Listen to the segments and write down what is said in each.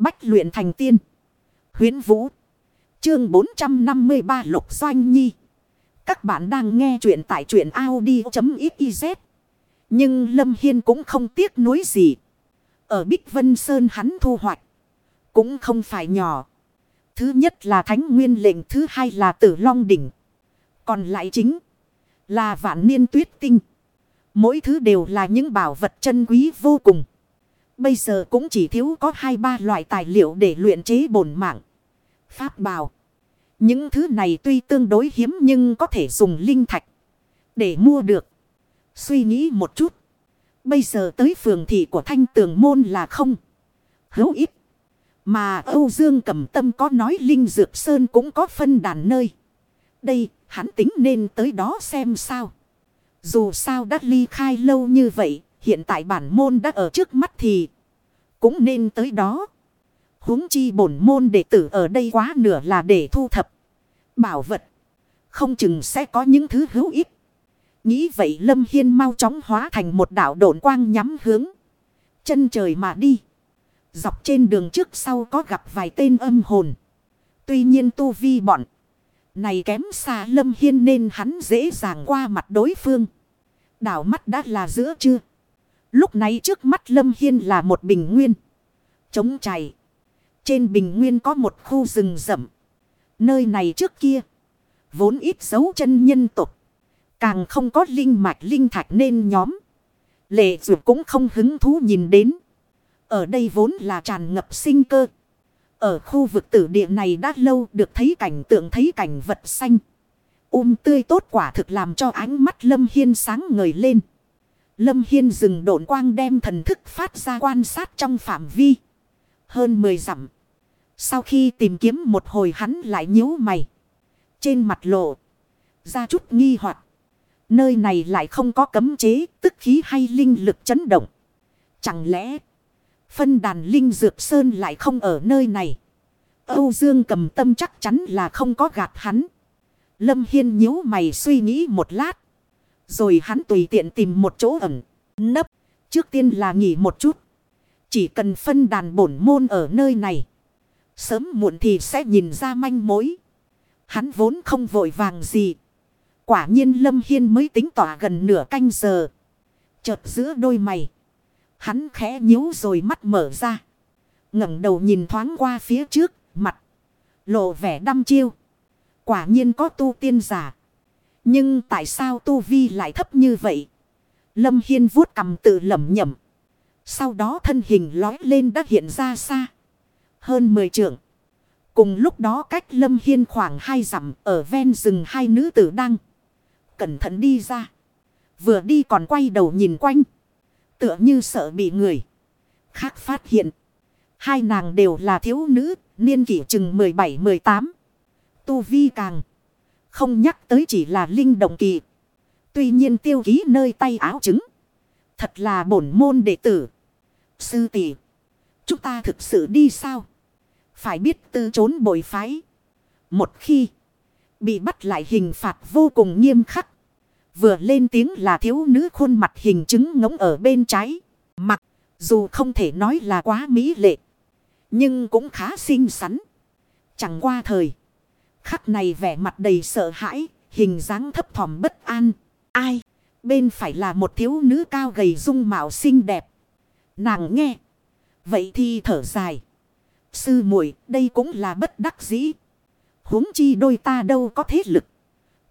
Bách luyện thành tiên. Huyến Vũ. Chương 453 Lục Doanh Nhi. Các bạn đang nghe truyện tại truyện Audi.xyz. Nhưng Lâm Hiên cũng không tiếc nuối gì. Ở Bích Vân Sơn hắn thu hoạch. Cũng không phải nhỏ. Thứ nhất là Thánh Nguyên lệnh. Thứ hai là Tử Long Đỉnh. Còn lại chính là vạn niên tuyết tinh. Mỗi thứ đều là những bảo vật chân quý vô cùng. Bây giờ cũng chỉ thiếu có hai ba loại tài liệu để luyện chế bổn mạng. Pháp bào. Những thứ này tuy tương đối hiếm nhưng có thể dùng linh thạch để mua được. Suy nghĩ một chút. Bây giờ tới phường thị của thanh tường môn là không. Hữu ít. Mà Âu Dương cầm tâm có nói Linh Dược Sơn cũng có phân đàn nơi. Đây, hắn tính nên tới đó xem sao. Dù sao đã ly khai lâu như vậy, hiện tại bản môn đã ở trước mắt thì cũng nên tới đó. huống chi bổn môn đệ tử ở đây quá nửa là để thu thập. Bảo vật. Không chừng sẽ có những thứ hữu ích. Nghĩ vậy Lâm Hiên mau chóng hóa thành một đảo độn quang nhắm hướng. Chân trời mà đi. Dọc trên đường trước sau có gặp vài tên âm hồn. Tuy nhiên tu vi bọn. Này kém xa Lâm Hiên nên hắn dễ dàng qua mặt đối phương. Đảo mắt đã là giữa chưa. Lúc này trước mắt Lâm Hiên là một bình nguyên. Chống chảy. Trên bình nguyên có một khu rừng rậm. Nơi này trước kia. Vốn ít dấu chân nhân tục. Càng không có linh mạch linh thạch nên nhóm. Lệ dù cũng không hứng thú nhìn đến. Ở đây vốn là tràn ngập sinh cơ. Ở khu vực tử địa này đã lâu được thấy cảnh tượng thấy cảnh vật xanh. Um tươi tốt quả thực làm cho ánh mắt Lâm Hiên sáng ngời lên. Lâm Hiên dừng độn quang đem thần thức phát ra quan sát trong phạm vi. Hơn 10 dặm. Sau khi tìm kiếm một hồi hắn lại nhíu mày. Trên mặt lộ. Ra chút nghi hoặc Nơi này lại không có cấm chế, tức khí hay linh lực chấn động. Chẳng lẽ phân đàn linh dược sơn lại không ở nơi này? Âu Dương cầm tâm chắc chắn là không có gạt hắn. Lâm Hiên nhíu mày suy nghĩ một lát. Rồi hắn tùy tiện tìm một chỗ ẩn, nấp. Trước tiên là nghỉ một chút. Chỉ cần phân đàn bổn môn ở nơi này. Sớm muộn thì sẽ nhìn ra manh mối. Hắn vốn không vội vàng gì. Quả nhiên Lâm Hiên mới tính tỏa gần nửa canh giờ. Chợt giữa đôi mày. Hắn khẽ nhíu rồi mắt mở ra. ngẩng đầu nhìn thoáng qua phía trước, mặt. Lộ vẻ đăm chiêu. Quả nhiên có tu tiên giả. Nhưng tại sao tu vi lại thấp như vậy? Lâm Hiên vuốt cầm tự lẩm nhẩm. Sau đó thân hình lói lên đã hiện ra xa. Hơn 10 trượng. Cùng lúc đó cách Lâm Hiên khoảng hai dặm ở ven rừng hai nữ tử đang cẩn thận đi ra. Vừa đi còn quay đầu nhìn quanh. Tựa như sợ bị người khác phát hiện. Hai nàng đều là thiếu nữ, niên kỷ chừng 17-18. Tu vi càng không nhắc tới chỉ là linh động kỳ. Tuy nhiên tiêu ký nơi tay áo trứng. Thật là bổn môn đệ tử. Sư tỷ, chúng ta thực sự đi sao? Phải biết tư trốn bồi phái. Một khi bị bắt lại hình phạt vô cùng nghiêm khắc. Vừa lên tiếng là thiếu nữ khuôn mặt hình chứng ngống ở bên trái. Mặt dù không thể nói là quá mỹ lệ. Nhưng cũng khá xinh xắn. Chẳng qua thời. Khắc này vẻ mặt đầy sợ hãi. Hình dáng thấp thỏm bất an. Ai? Bên phải là một thiếu nữ cao gầy dung mạo xinh đẹp. Nàng nghe. Vậy thì thở dài. Sư muội, đây cũng là bất đắc dĩ. huống chi đôi ta đâu có thế lực.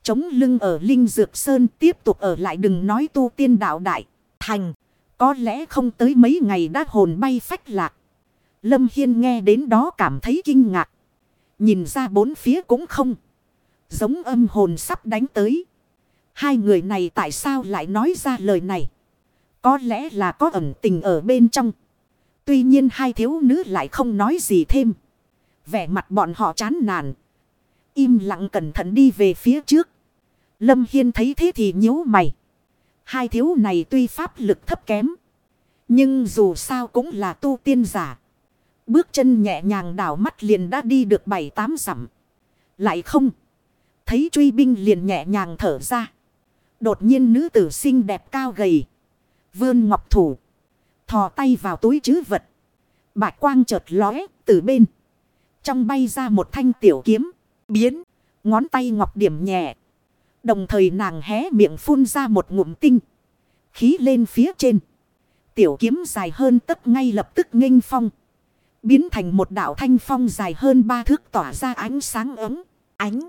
Chống lưng ở Linh Dược Sơn tiếp tục ở lại đừng nói tu tiên đạo đại. Thành. Có lẽ không tới mấy ngày đã hồn bay phách lạc. Lâm Hiên nghe đến đó cảm thấy kinh ngạc. Nhìn ra bốn phía cũng không. Giống âm hồn sắp đánh tới. Hai người này tại sao lại nói ra lời này? Có lẽ là có ẩn tình ở bên trong. Tuy nhiên hai thiếu nữ lại không nói gì thêm. Vẻ mặt bọn họ chán nản. Im lặng cẩn thận đi về phía trước. Lâm Hiên thấy thế thì nhíu mày. Hai thiếu này tuy pháp lực thấp kém. Nhưng dù sao cũng là tu tiên giả. Bước chân nhẹ nhàng đảo mắt liền đã đi được bảy tám dặm. Lại không. Thấy truy binh liền nhẹ nhàng thở ra. Đột nhiên nữ tử xinh đẹp cao gầy. Vươn ngọc thủ. Thò tay vào túi chứ vật. Bạch quang chợt lóe từ bên. Trong bay ra một thanh tiểu kiếm. Biến. Ngón tay ngọc điểm nhẹ. Đồng thời nàng hé miệng phun ra một ngụm tinh. Khí lên phía trên. Tiểu kiếm dài hơn tất ngay lập tức nghênh phong. Biến thành một đạo thanh phong dài hơn ba thước tỏa ra ánh sáng ấm. Ánh.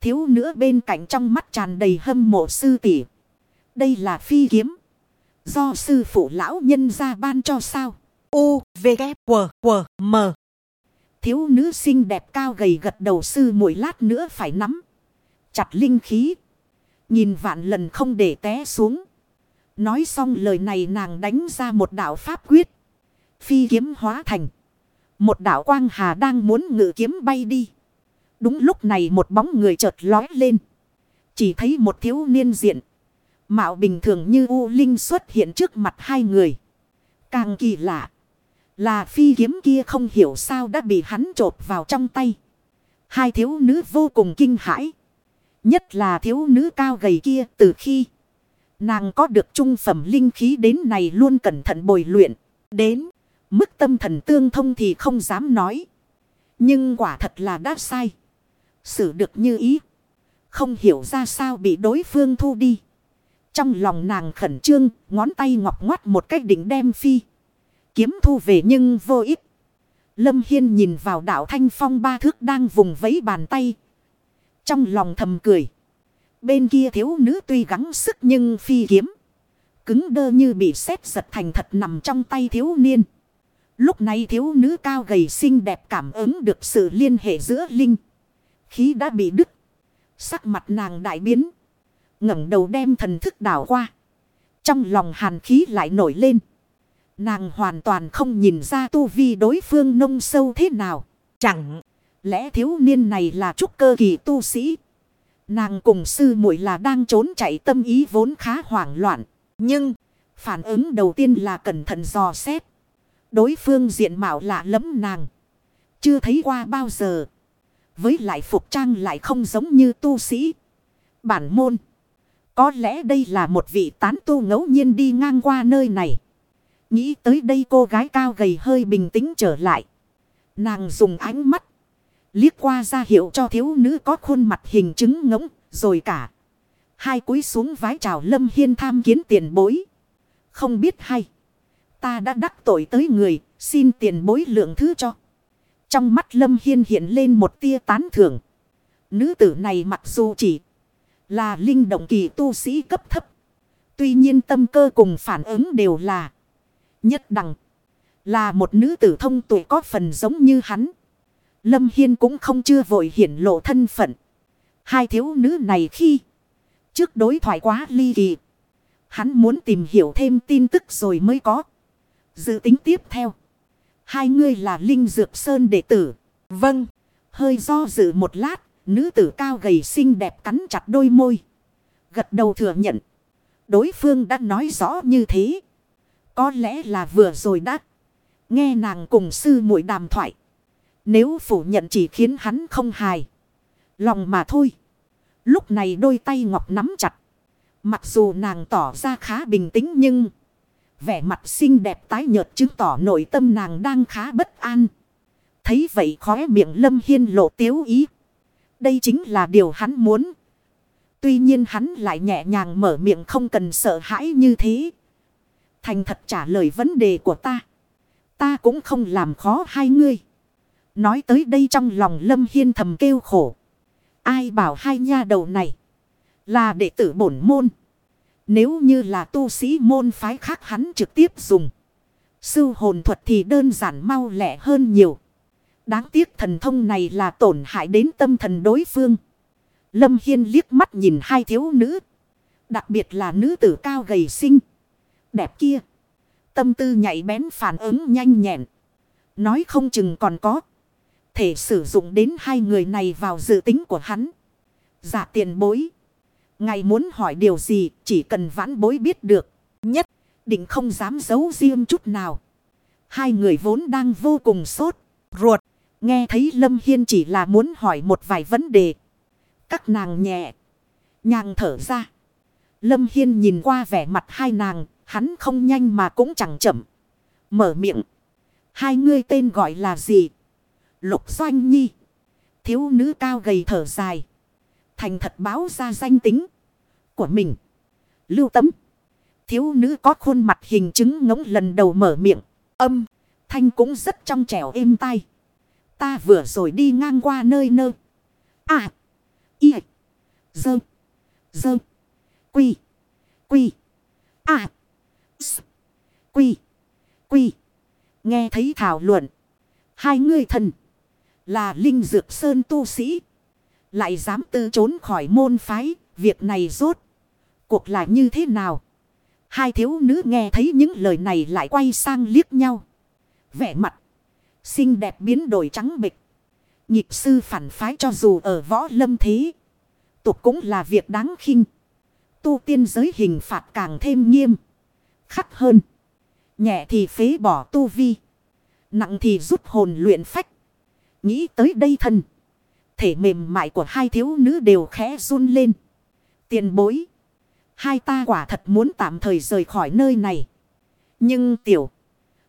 Thiếu nữa bên cạnh trong mắt tràn đầy hâm mộ sư tỷ. Đây là phi kiếm. Do sư phụ lão nhân ra ban cho sao. U, V, K, W, W, M. Thiếu nữ xinh đẹp cao gầy gật đầu sư mỗi lát nữa phải nắm. Chặt linh khí. Nhìn vạn lần không để té xuống. Nói xong lời này nàng đánh ra một đạo pháp quyết. Phi kiếm hóa thành. Một đạo quang hà đang muốn ngự kiếm bay đi. Đúng lúc này một bóng người chợt lói lên. Chỉ thấy một thiếu niên diện. Mạo bình thường như U Linh xuất hiện trước mặt hai người. Càng kỳ lạ. Là phi kiếm kia không hiểu sao đã bị hắn trộp vào trong tay. Hai thiếu nữ vô cùng kinh hãi. Nhất là thiếu nữ cao gầy kia từ khi nàng có được trung phẩm linh khí đến này luôn cẩn thận bồi luyện. Đến mức tâm thần tương thông thì không dám nói. Nhưng quả thật là đã sai. Xử được như ý. Không hiểu ra sao bị đối phương thu đi. Trong lòng nàng khẩn trương, ngón tay ngọc ngoắt một cách định đem phi. Kiếm thu về nhưng vô ích. Lâm Hiên nhìn vào đảo Thanh Phong ba thước đang vùng vẫy bàn tay. Trong lòng thầm cười. Bên kia thiếu nữ tuy gắng sức nhưng phi kiếm. Cứng đơ như bị sét giật thành thật nằm trong tay thiếu niên. Lúc này thiếu nữ cao gầy xinh đẹp cảm ứng được sự liên hệ giữa linh. Khí đã bị đứt. Sắc mặt nàng đại biến ngẩng đầu đem thần thức đảo qua. Trong lòng hàn khí lại nổi lên. Nàng hoàn toàn không nhìn ra tu vi đối phương nông sâu thế nào. Chẳng lẽ thiếu niên này là trúc cơ kỳ tu sĩ. Nàng cùng sư muội là đang trốn chạy tâm ý vốn khá hoảng loạn. Nhưng phản ứng đầu tiên là cẩn thận dò xét. Đối phương diện mạo lạ lẫm nàng. Chưa thấy qua bao giờ. Với lại phục trang lại không giống như tu sĩ. Bản môn. Có lẽ đây là một vị tán tu ngẫu nhiên đi ngang qua nơi này. Nghĩ tới đây cô gái cao gầy hơi bình tĩnh trở lại. Nàng dùng ánh mắt. Liếc qua ra hiệu cho thiếu nữ có khuôn mặt hình chứng ngỗng. Rồi cả. Hai cúi xuống vái chào Lâm Hiên tham kiến tiền bối. Không biết hay. Ta đã đắc tội tới người. Xin tiền bối lượng thứ cho. Trong mắt Lâm Hiên hiện lên một tia tán thưởng. Nữ tử này mặc dù chỉ là linh động kỳ tu sĩ cấp thấp. Tuy nhiên tâm cơ cùng phản ứng đều là nhất đẳng. Là một nữ tử thông tuổi có phần giống như hắn. Lâm Hiên cũng không chưa vội hiển lộ thân phận. Hai thiếu nữ này khi trước đối thoại quá ly kỳ. Hắn muốn tìm hiểu thêm tin tức rồi mới có. Dự tính tiếp theo. Hai người là Linh Dược Sơn đệ tử. Vâng. Hơi do dự một lát. Nữ tử cao gầy xinh đẹp cắn chặt đôi môi. Gật đầu thừa nhận. Đối phương đã nói rõ như thế. Có lẽ là vừa rồi đã. Nghe nàng cùng sư muội đàm thoại. Nếu phủ nhận chỉ khiến hắn không hài. Lòng mà thôi. Lúc này đôi tay ngọc nắm chặt. Mặc dù nàng tỏ ra khá bình tĩnh nhưng. Vẻ mặt xinh đẹp tái nhợt chứng tỏ nội tâm nàng đang khá bất an. Thấy vậy khóe miệng lâm hiên lộ tiếu ý. Đây chính là điều hắn muốn. Tuy nhiên hắn lại nhẹ nhàng mở miệng không cần sợ hãi như thế. Thành thật trả lời vấn đề của ta. Ta cũng không làm khó hai ngươi. Nói tới đây trong lòng Lâm Hiên thầm kêu khổ. Ai bảo hai nha đầu này là đệ tử bổn môn. Nếu như là tu sĩ môn phái khác hắn trực tiếp dùng. Sư hồn thuật thì đơn giản mau lẹ hơn nhiều. Đáng tiếc thần thông này là tổn hại đến tâm thần đối phương. Lâm Hiên liếc mắt nhìn hai thiếu nữ. Đặc biệt là nữ tử cao gầy xinh. Đẹp kia. Tâm tư nhạy bén phản ứng nhanh nhẹn. Nói không chừng còn có. Thể sử dụng đến hai người này vào dự tính của hắn. Giả tiền bối. Ngài muốn hỏi điều gì chỉ cần vãn bối biết được. Nhất định không dám giấu riêng chút nào. Hai người vốn đang vô cùng sốt, ruột. Nghe thấy Lâm Hiên chỉ là muốn hỏi một vài vấn đề. Các nàng nhẹ. Nhàng thở ra. Lâm Hiên nhìn qua vẻ mặt hai nàng. Hắn không nhanh mà cũng chẳng chậm. Mở miệng. Hai người tên gọi là gì? Lục Doanh Nhi. Thiếu nữ cao gầy thở dài. Thành thật báo ra danh tính của mình. Lưu tấm. Thiếu nữ có khuôn mặt hình chứng ngỗng lần đầu mở miệng. Âm. Thanh cũng rất trong trẻo êm tai. Ta vừa rồi đi ngang qua nơi nơ. À. Y. Dơ. Dơ. Quy. Quy. À. S. Quy. Quy. Nghe thấy thảo luận. Hai người thần. Là Linh Dược Sơn tu sĩ. Lại dám tư trốn khỏi môn phái. Việc này rốt. Cuộc là như thế nào? Hai thiếu nữ nghe thấy những lời này lại quay sang liếc nhau. Vẻ mặt. Xinh đẹp biến đổi trắng bịch. Nhịp sư phản phái cho dù ở võ lâm thế. Tục cũng là việc đáng khinh. Tu tiên giới hình phạt càng thêm nghiêm. Khắc hơn. Nhẹ thì phế bỏ tu vi. Nặng thì rút hồn luyện phách. Nghĩ tới đây thân. Thể mềm mại của hai thiếu nữ đều khẽ run lên. Tiền bối. Hai ta quả thật muốn tạm thời rời khỏi nơi này. Nhưng tiểu.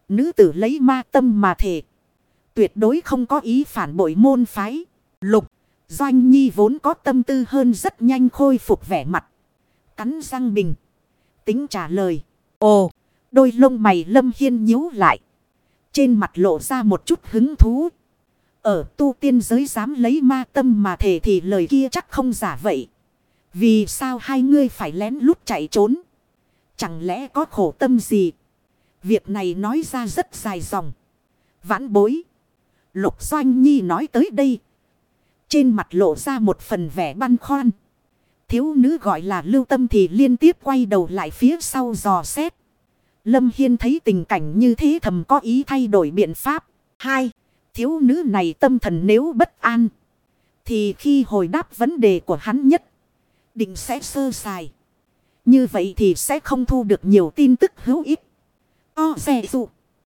Nữ tử lấy ma tâm mà thể. Tuyệt đối không có ý phản bội môn phái. Lục. Doanh Nhi vốn có tâm tư hơn rất nhanh khôi phục vẻ mặt. Cắn răng bình. Tính trả lời. Ồ. Đôi lông mày lâm hiên nhíu lại. Trên mặt lộ ra một chút hứng thú. Ở tu tiên giới dám lấy ma tâm mà thể thì lời kia chắc không giả vậy. Vì sao hai ngươi phải lén lút chạy trốn? Chẳng lẽ có khổ tâm gì? Việc này nói ra rất dài dòng. Vãn bối. Lục Doanh Nhi nói tới đây. Trên mặt lộ ra một phần vẻ băn khoăn. Thiếu nữ gọi là lưu tâm thì liên tiếp quay đầu lại phía sau dò xét. Lâm Hiên thấy tình cảnh như thế thầm có ý thay đổi biện pháp. Hai, thiếu nữ này tâm thần nếu bất an. Thì khi hồi đáp vấn đề của hắn nhất, định sẽ sơ sài. Như vậy thì sẽ không thu được nhiều tin tức hữu ích. O xe dụng.